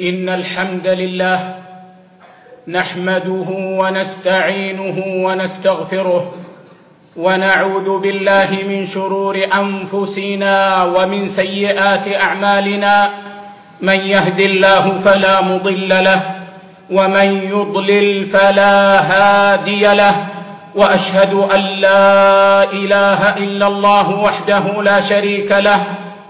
إن الحمد لله نحمده ونستعينه ونستغفره ونعوذ بالله من شرور أنفسنا ومن سيئات أعمالنا من يهد الله فلا مضل له ومن يضلل فلا هادي له وأشهد أن لا إله إلا الله وحده لا شريك له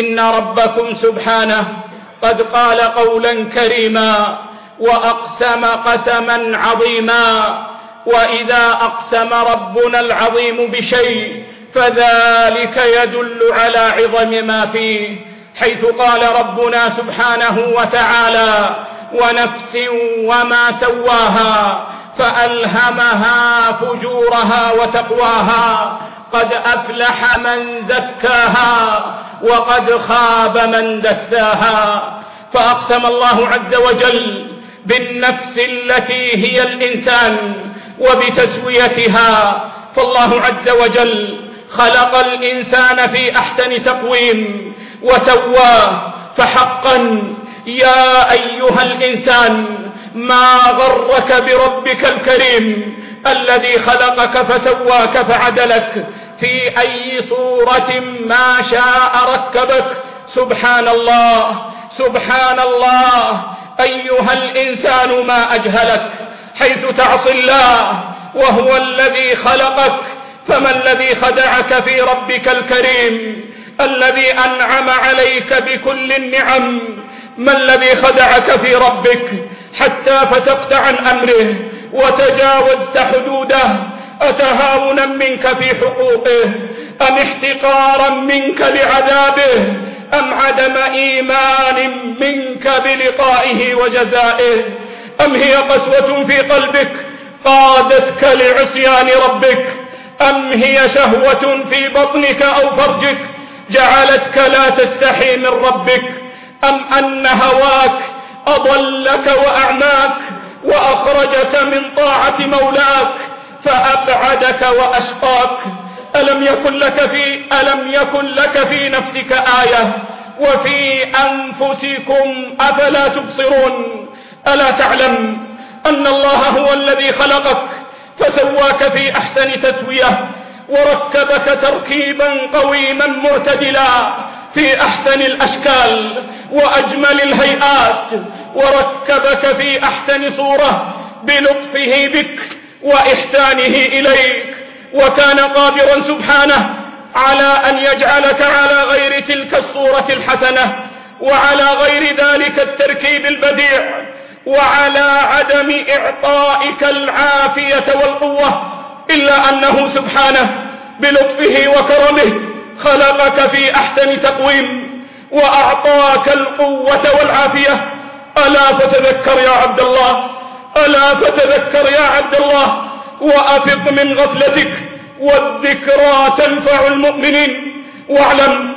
إن ربكم سبحانه قد قال قولا كريما وأقسم قسما عظيما وإذا أقسم ربنا العظيم بشيء فذلك يدل على عظم ما فيه حيث قال ربنا سبحانه وتعالى ونفس وما سواها فألهمها فجورها وتقواها قد أفلح من زكاها وقد خاب من دساها فأقسم الله عز وجل بالنفس التي هي الإنسان وبتسويتها فالله عز وجل خلق الإنسان في أحسن تقويم وسواه فحقا يا أيها الإنسان ما غرك بربك الكريم الذي خلقك فسواك فعدلك في أي صورة ما شاء ركبك سبحان الله سبحان الله أيها الإنسان ما أجهلك حيث تعصي الله وهو الذي خلقك فما الذي خدعك في ربك الكريم الذي أنعم عليك بكل النعم ما الذي خدعك في ربك حتى فتقت عن أمره وتجاوزت حدوده أتهاونا منك في حقوقه؟ أم احتقارا منك لعذابه؟ أم عدم إيمان منك بلقائه وجزائه؟ أم هي قسوة في قلبك قادتك لعصيان ربك؟ أم هي شهوة في بطنك أو فرجك جعلتك لا تستحي من ربك؟ أم أن هواك أضلك وأعماك وأخرجك من طاعة مولاك؟ فأبعدك وأشقاك. ألم يكن لك في ألم يكن لك في نفسك آية؟ وفي أنفسكم أفلا تبصرون؟ ألا تعلم أن الله هو الذي خلقك فسواك في أحسن تسوية وركبك تركيبا قويما مرتدلا في أحسن الأشكال وأجمل الهيئات وركبك في أحسن صورة بلطفه بك. وإحسانه إليك وكان قادرا سبحانه على أن يجعلك على غير تلك الصورة الحسنة وعلى غير ذلك التركيب البديع وعلى عدم إعطائك العافية والقوة إلا أنه سبحانه بلطفه وكرمه خلقك في أحسن تقويم وأعطاك القوة والعافية. ألا فتذكر يا عبد الله ألا فتذكر يا عبد الله وأفق من غفلتك والذكرى تنفع المؤمنين واعلم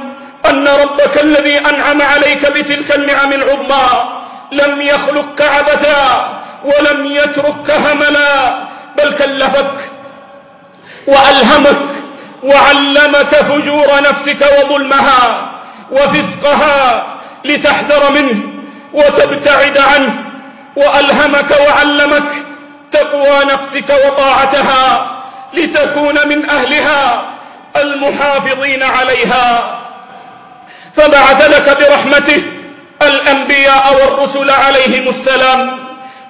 أن ربك الذي أنعم عليك بتلك النعم العظمى لم يخلقك عبثا ولم يتركك هملا بل كلفك وألهمك وعلمك فجور نفسك وظلمها وفسقها لتحذر منه وتبتعد عنه وألهمك وعلمك تقوى نفسك وطاعتها لتكون من أهلها المحافظين عليها. فبعث لك برحمته الأنبياء والرسل عليهم السلام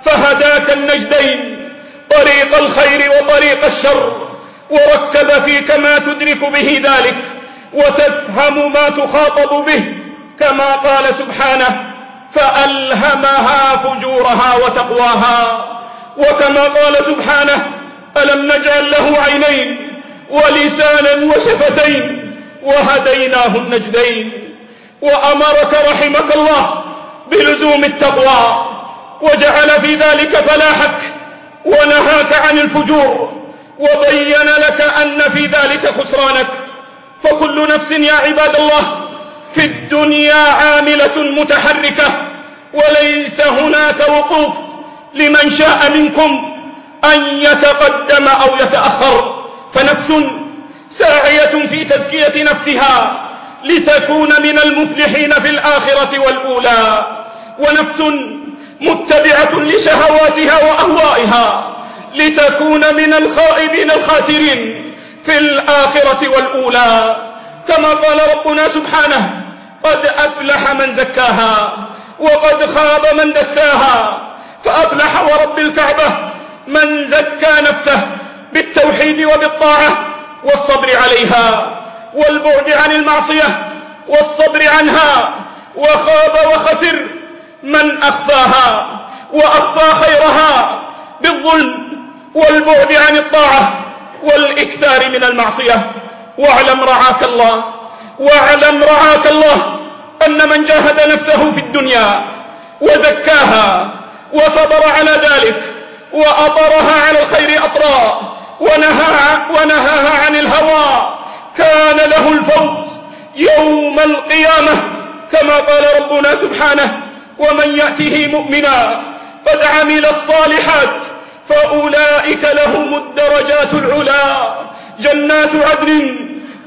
فهداك النجدين طريق الخير وطريق الشر وركب فيك ما تدرك به ذلك وتفهم ما تخاطب به كما قال سبحانه فألهمها فجورها وتقواها. وكما قال سبحانه ألم نجعل له عينين ولسانا وشفتين وهديناه النجدين. وأمرك رحمك الله بلزوم التقوى وجعل في ذلك فلاحك ونهاك عن الفجور وبين لك أن في ذلك خسرانك. فكل نفس يا عباد الله في الدنيا عاملة متحركة وليس هناك وقوف لمن شاء منكم أن يتقدم أو يتأخر. فنفس ساعية في تزكية نفسها لتكون من المفلحين في الآخرة والأولى. ونفس متبعة لشهواتها وأهوائها لتكون من الخائبين الخاسرين في الآخرة والأولى. كما قال ربنا سبحانه قد أفلح من زكاها وقد خاب من دساها فأفلح ورب الكعبة من زكى نفسه بالتوحيد وبالطاعة والصبر عليها والبعد عن المعصية والصبر عنها وخاب وخسر من أخفاها وأخفى خيرها بالظلم والبعد عن الطاعة والإكثار من المعصية واعلم رعاك الله واعلم رعاك الله أن من جاهد نفسه في الدنيا وزكاها وصبر على ذلك وأطرها على الخير أطراء ونهاها, ونهاها عن الهوى. كان له الفوز يوم القيامة كما قال ربنا سبحانه ومن يأتيه مؤمنا قد عمل الصالحات فأولئك لهم الدرجات العلا. جنات عدن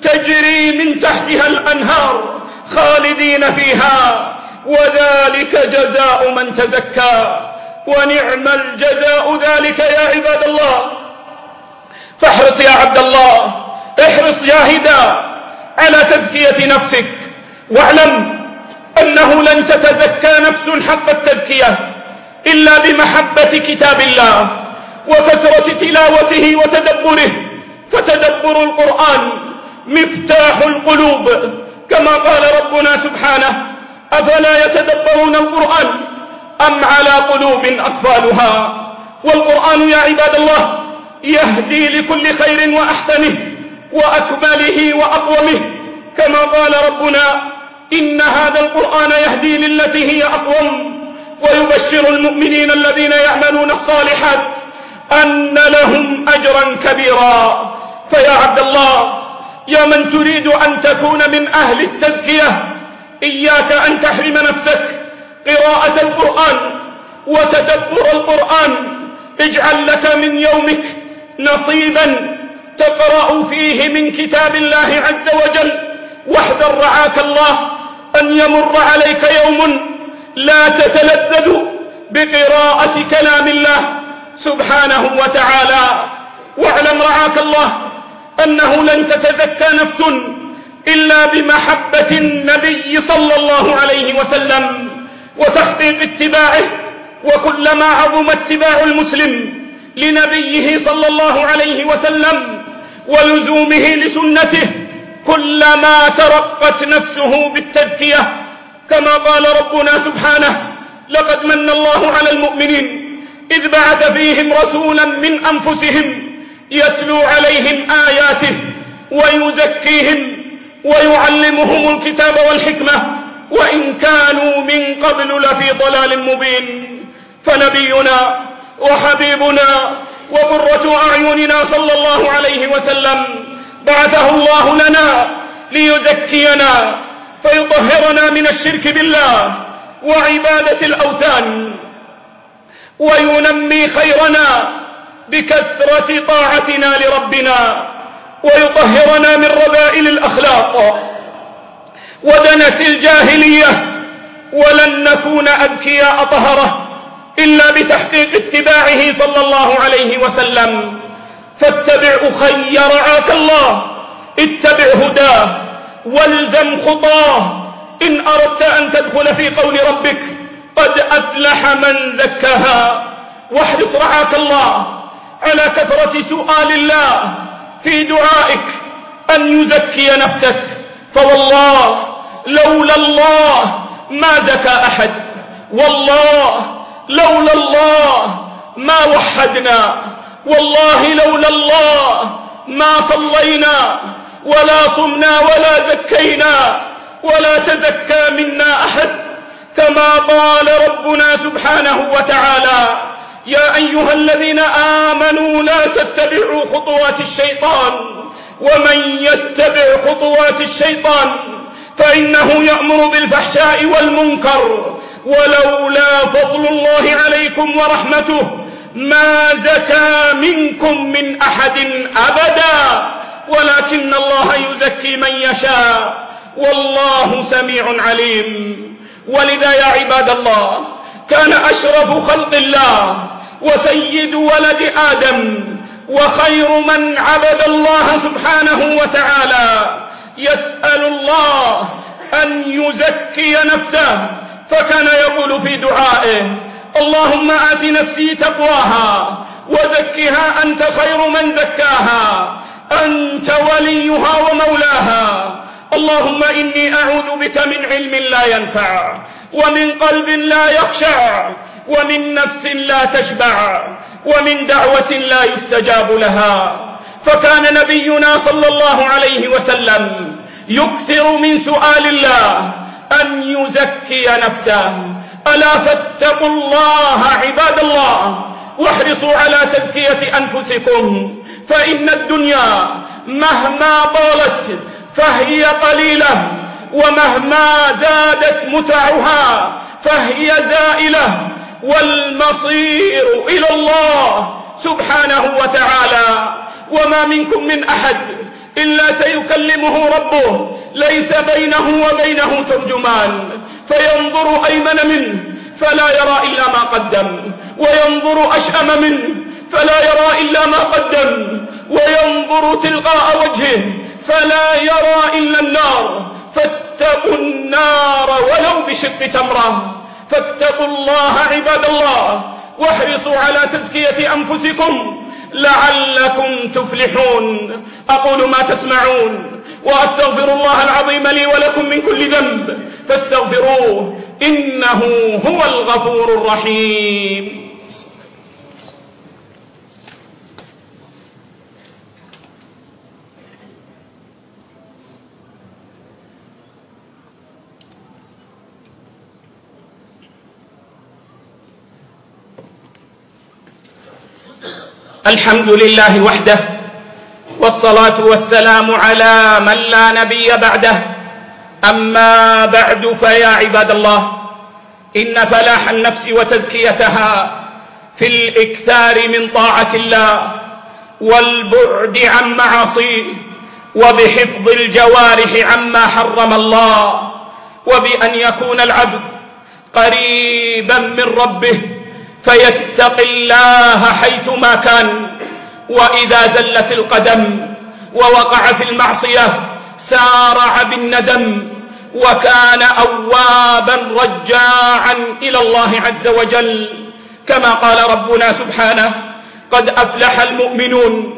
تجري من تحتها الأنهار خالدين فيها وذلك جزاء من تزكى ونعم الجزاء ذلك يا عباد الله. فاحرص يا عبد الله احرص يا هدا على تزكية نفسك واعلم أنه لن تتزكى نفس حق التزكية إلا بمحبة كتاب الله وكثرة تلاوته وتدبره فتدبر القرآن مفتاح القلوب. كما قال ربنا سبحانه أفلا يتدبرون القرآن أم على قلوب أقفالها؟ والقرآن يا عباد الله يهدي لكل خير وأحسنه وأكمله وأقومه. كما قال ربنا إن هذا القرآن يهدي للتي هي أقوم ويبشر المؤمنين الذين يعملون الصالحات أن لهم أجرا كبيرا. فيا عبد الله يا من تريد أن تكون من أهل التزكية إياك أن تحرم نفسك. قراءة القرآن. وتدبر القرآن. اجعل لك من يومك نصيبا تقرأ فيه من كتاب الله عز وجل. واحذر رعاك الله أن يمر عليك يوم لا تتلذذ بقراءة كلام الله سبحانه وتعالى. واعلم رعاك الله أنه لن تتذكى نفس إلا بمحبة النبي صلى الله عليه وسلم وتحقيق اتباعه وكلما عظم اتباع المسلم لنبيه صلى الله عليه وسلم ولزومه لسنته كلما ترقت نفسه بالتذكية. كما قال ربنا سبحانه لقد من الله على المؤمنين إذ بعث فيهم رسولا من أنفسهم يتلو عليهم آياته ويزكيهم ويعلمهم الكتاب والحكمة وإن كانوا من قبل لفي ضلال مبين فنبينا وحبيبنا وقرة أعيننا صلى الله عليه وسلم بعثه الله لنا ليزكينا فيطهرنا من الشرك بالله وعبادة الأوثان وينمي خيرنا بكثرة طاعتنا لربنا ويطهرنا من رذائل الأخلاق. ودنس الجاهلية ولن نكون أذكياء طهرة إلا بتحقيق اتباعه صلى الله عليه وسلم. فاتبع أخي رعاك الله اتبع هداه والزم خطاه. إن أردت أن تدخل في قول ربك قد أفلح من ذكها واحرص رعاك الله. على كثرة سؤال الله في دعائك أن يزكي نفسك. فوالله لولا الله ما زكى أحد. والله لولا الله ما وحدنا. والله لولا الله ما صلينا ولا صمنا ولا زكينا ولا تزكى منا أحد. كما قال ربنا سبحانه وتعالى يا أيها الذين آمنوا لا تتبعوا خطوات الشيطان ومن يتبع خطوات الشيطان فإنه يأمر بالفحشاء والمنكر ولولا فضل الله عليكم ورحمته ما زكى منكم من أحد أبدا ولكن الله يزكي من يشاء والله سميع عليم ولذا يا عباد الله كان أشرف خلق الله وسيد ولد آدم وخير من عبد الله سبحانه وتعالى. يسأل الله أن يزكي نفسه فكان يقول في دعائه اللهم آت نفسي تقواها وزكها أنت خير من زكاها أنت وليها ومولاها. اللهم إني أعوذ بك من علم لا ينفع ومن قلب لا يخشع ومن نفس لا تشبع ومن دعوة لا يستجاب لها. فكان نبينا صلى الله عليه وسلم يكثر من سؤال الله أن يزكي نفسه. ألا فاتقوا الله عباد الله واحرصوا على تزكية أنفسكم فإن الدنيا مهما طالت فهي قليلة ومهما زادت متعها فهي زائلة. والمصير إلى الله سبحانه وتعالى. وما منكم من أحد إلا سيكلمه ربه. ليس بينه وبينه ترجمان. فينظر أيمن منه فلا يرى إلا ما قدم. وينظر أشأم منه فلا يرى إلا ما قدم. وينظر تلقاء وجهه فلا يرى إلا النار. فاتقوا النار ولو بشق تمره. فاتقوا الله عباد الله واحرصوا على تزكية أنفسكم لعلكم تفلحون. أقول ما تسمعون وأستغفر الله العظيم لي ولكم من كل ذنب. فاستغفروه إنه هو الغفور الرحيم. الحمد لله وحده والصلاة والسلام على من لا نبي بعده أما بعد فيا عباد الله إن فلاح النفس وتزكيتها في الإكثار من طاعة الله والبعد عن معصيه وبحفظ الجوارح عما حرم الله وبأن يكون العبد قريبا من ربه۔ فيتق الله حيث ما كان وإذا زلت القدم ووقع في المعصية سارع بالندم وكان أوابا رجاعا إلى الله عز وجل كما قال ربنا سبحانه قد أفلح المؤمنون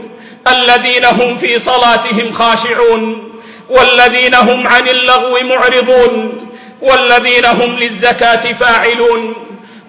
الذين هم في صلاتهم خاشعون والذين هم عن اللغو معرضون والذين هم للزكاة فاعلون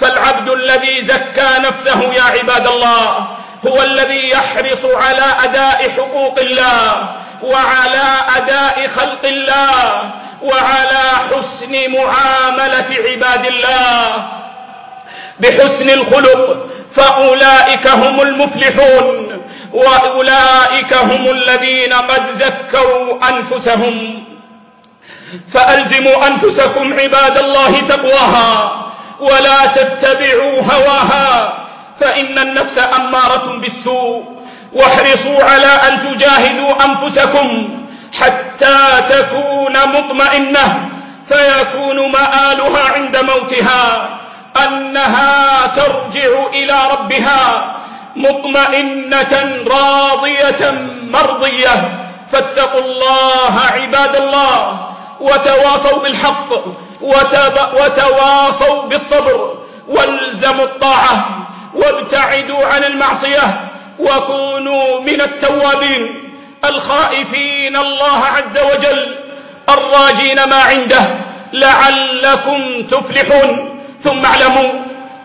فالعبد الذي زكى نفسه يا عباد الله هو الذي يحرص على أداء حقوق الله وعلى أداء خلق الله وعلى حسن معاملة عباد الله. بحسن الخلق فأولئك هم المفلحون وأولئك هم الذين قد زكوا أنفسهم. فألزموا أنفسكم عباد الله تقواها. ولا تتبعوا هواها فإن النفس أمارة بالسوء واحرصوا على أن تجاهدوا أنفسكم حتى تكون مطمئنة فيكون مآلها عند موتها أنها ترجع إلى ربها مطمئنة راضية مرضية فاتقوا الله عباد الله وتواصوا بالحق وتواصوا بالصبر والزموا الطاعة وابتعدوا عن المعصية وكونوا من التوابين الخائفين الله عز وجل الراجين ما عنده لعلكم تفلحون ثم اعلموا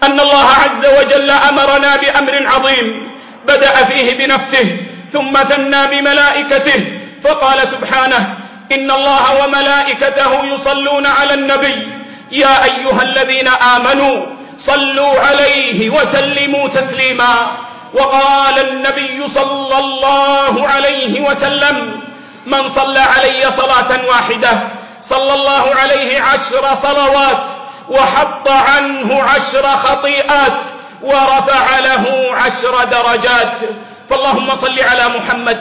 أن الله عز وجل أمرنا بأمر عظيم بدأ فيه بنفسه ثم ثنى بملائكته فقال سبحانه إن الله وملائكته يصلون على النبي. يا أيها الذين آمنوا صلوا عليه وسلموا تسليما. وقال النبي صلى الله عليه وسلم من صلى علي صلاة واحدة صلى الله عليه عشر صلوات وحط عنه عشر خطيئات ورفع له عشر درجات. فاللهم صل على محمد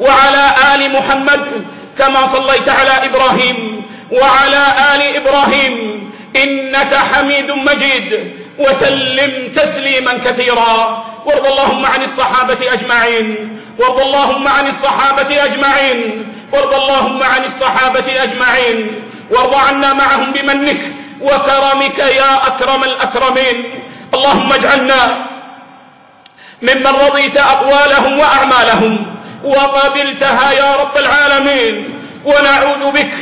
وعلى آل محمد كما صليت على إبراهيم وعلى آل إبراهيم إنك حميد مجيد. وسلم تسليما كثيرا. وارض اللهم عن الصحابة أجمعين. وارض اللهم عن الصحابة أجمعين. وارض اللهم عن الصحابة أجمعين. وارض عنا معهم بمنك وكرمك يا أكرم الأكرمين. اللهم اجعلنا ممن رضيت أقوالهم وأعمالهم. وقبلتها يا رب العالمين. ونعوذ بك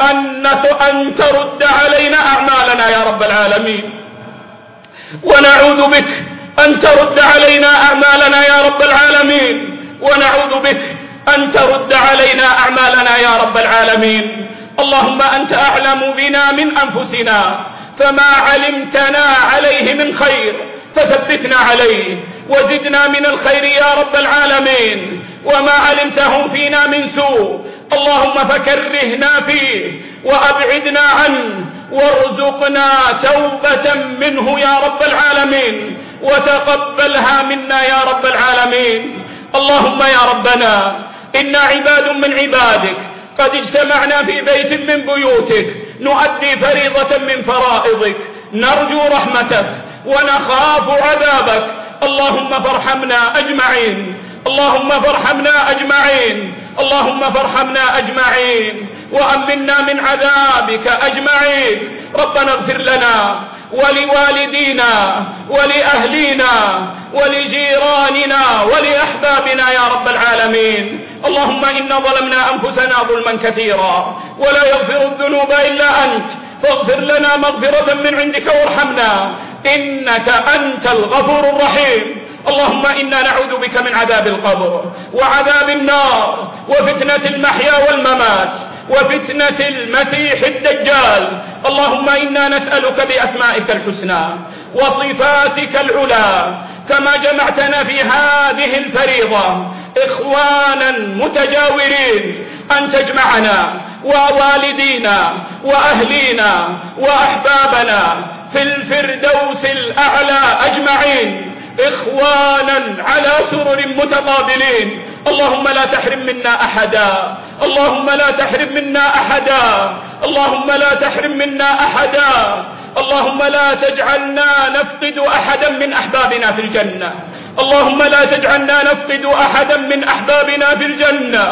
أن, أن ترد علينا أعمالنا يا رب العالمين. ونعوذ بك أن ترد علينا أعمالنا يا رب العالمين. ونعوذ بك أن ترد علينا أعمالنا يا رب العالمين. اللهم أنت أعلم بنا من أنفسنا. فما علمتنا عليه من خير فثبتنا عليه. وزدنا من الخير يا رب العالمين وما علمتهم فينا من سوء اللهم فكرهنا فيه وأبعدنا عنه وارزقنا توبة منه يا رب العالمين وتقبلها منا يا رب العالمين اللهم يا ربنا إنا عباد من عبادك قد اجتمعنا في بيت من بيوتك نؤدي فريضة من فرائضك نرجو رحمتك ونخاف عذابك اللهم فارحمنا أجمعين. اللهم فارحمنا أجمعين. اللهم فارحمنا أجمعين. وأمننا من عذابك أجمعين. ربنا اغفر لنا ولوالدينا ولأهلينا ولجيراننا ولأحبابنا يا رب العالمين. اللهم إنا ظلمنا أنفسنا ظلما كثيرا ولا يغفر الذنوب إلا أنت. فاغفر لنا مغفرة من عندك وارحمنا. إنك أنت الغفور الرحيم. اللهم إنا نعوذ بك من عذاب القبر وعذاب النار وفتنة المحيا والممات وفتنة المسيح الدجال. اللهم إنا نسألك بأسمائك الحسنى وصفاتك العلا كما جمعتنا في هذه الفريضة. إخوانا متجاورين أن تجمعنا ووالدينا وأهلينا وأحبابنا في الفردوس الأعلى أجمعين إخوانا على سرر متقابلين. اللهم لا تحرم منا أحدا. اللهم لا تحرم منا أحدا. اللهم لا تحرم منا أحدا. اللهم لا تجعلنا نفقد أحدا من أحبابنا في الجنة. اللهم لا تجعلنا نفقد أحدا من أحبابنا في الجنة.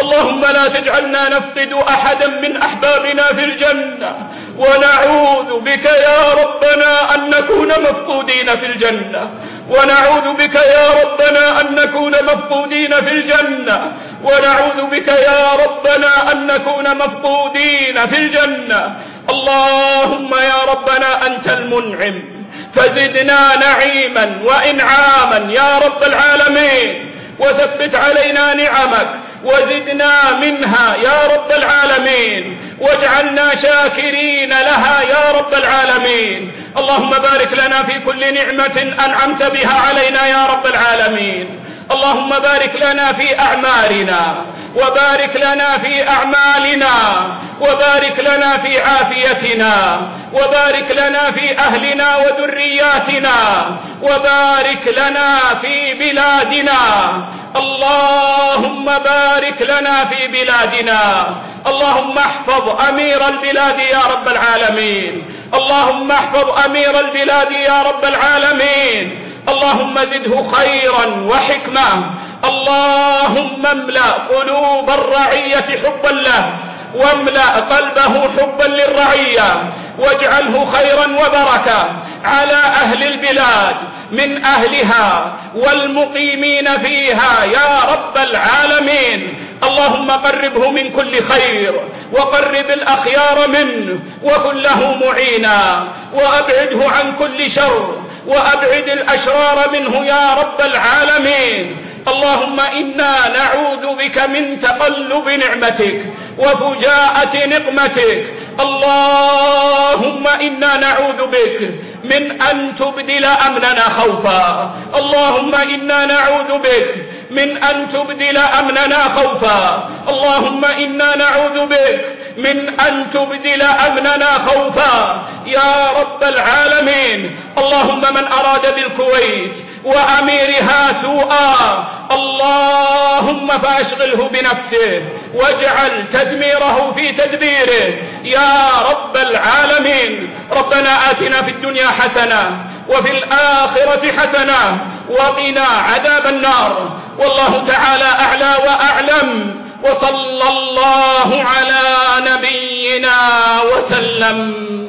اللهم لا تجعلنا نفقد أحدا من أحبابنا في الجنة ونعوذ بك يا ربنا أن نكون مفقودين في الجنة ونعوذ بك يا ربنا أن نكون مفقودين في الجنة ونعوذ بك يا ربنا أن نكون مفقودين في الجنة. اللهم يا ربنا أنت المنعم فزدنا نعيما وإنعاما يا رب العالمين وثبت علينا نعمك وزدنا منها يا رب العالمين. واجعلنا شاكرين لها يا رب العالمين. اللهم بارك لنا في كل نعمة أنعمت بها علينا يا رب العالمين. اللهم بارك لنا في أعمارنا. وبارك لنا في أعمالنا وبارك لنا في عافيتنا وبارك لنا في أهلنا وذرياتنا وبارك لنا في بلادنا. اللهم بارك لنا في بلادنا. اللهم احفظ أمير البلاد يا رب العالمين. اللهم احفظ أمير البلاد يا رب العالمين. اللهم زده خيرا وحكمة اللهم املأ قلوب الرعية حبا له واملأ قلبه حبا للرعية واجعله خيرا وبركة على أهل البلاد من أهلها والمقيمين فيها يا رب العالمين. اللهم قربه من كل خير وقرب الأخيار منه وكن له معينا وأبعده عن كل شر وأبعد الأشرار منه يا رب العالمين. اللهم إنا نعوذ بك من تقلب نعمتك وفجاءة نقمتك. اللهم إنا نعوذ بك من أن تبدل أمننا خوفا. اللهم إنا نعوذ بك من أن تبدل أمننا خوفا. اللهم إنا نعوذ بك من أن تبدل أمننا خوفا. يا رب العالمين. اللهم من أراد بالكويت وأميرها سوءا. اللهم فأشغله بنفسه واجعل تدميره في تدبيره. يا رب العالمين. ربنا آتنا في الدنيا حسنة وفي الآخرة حسنة وقنا عذاب النار. والله تعالى أعلى وأعلم. وصلى الله على نبينا وسلم.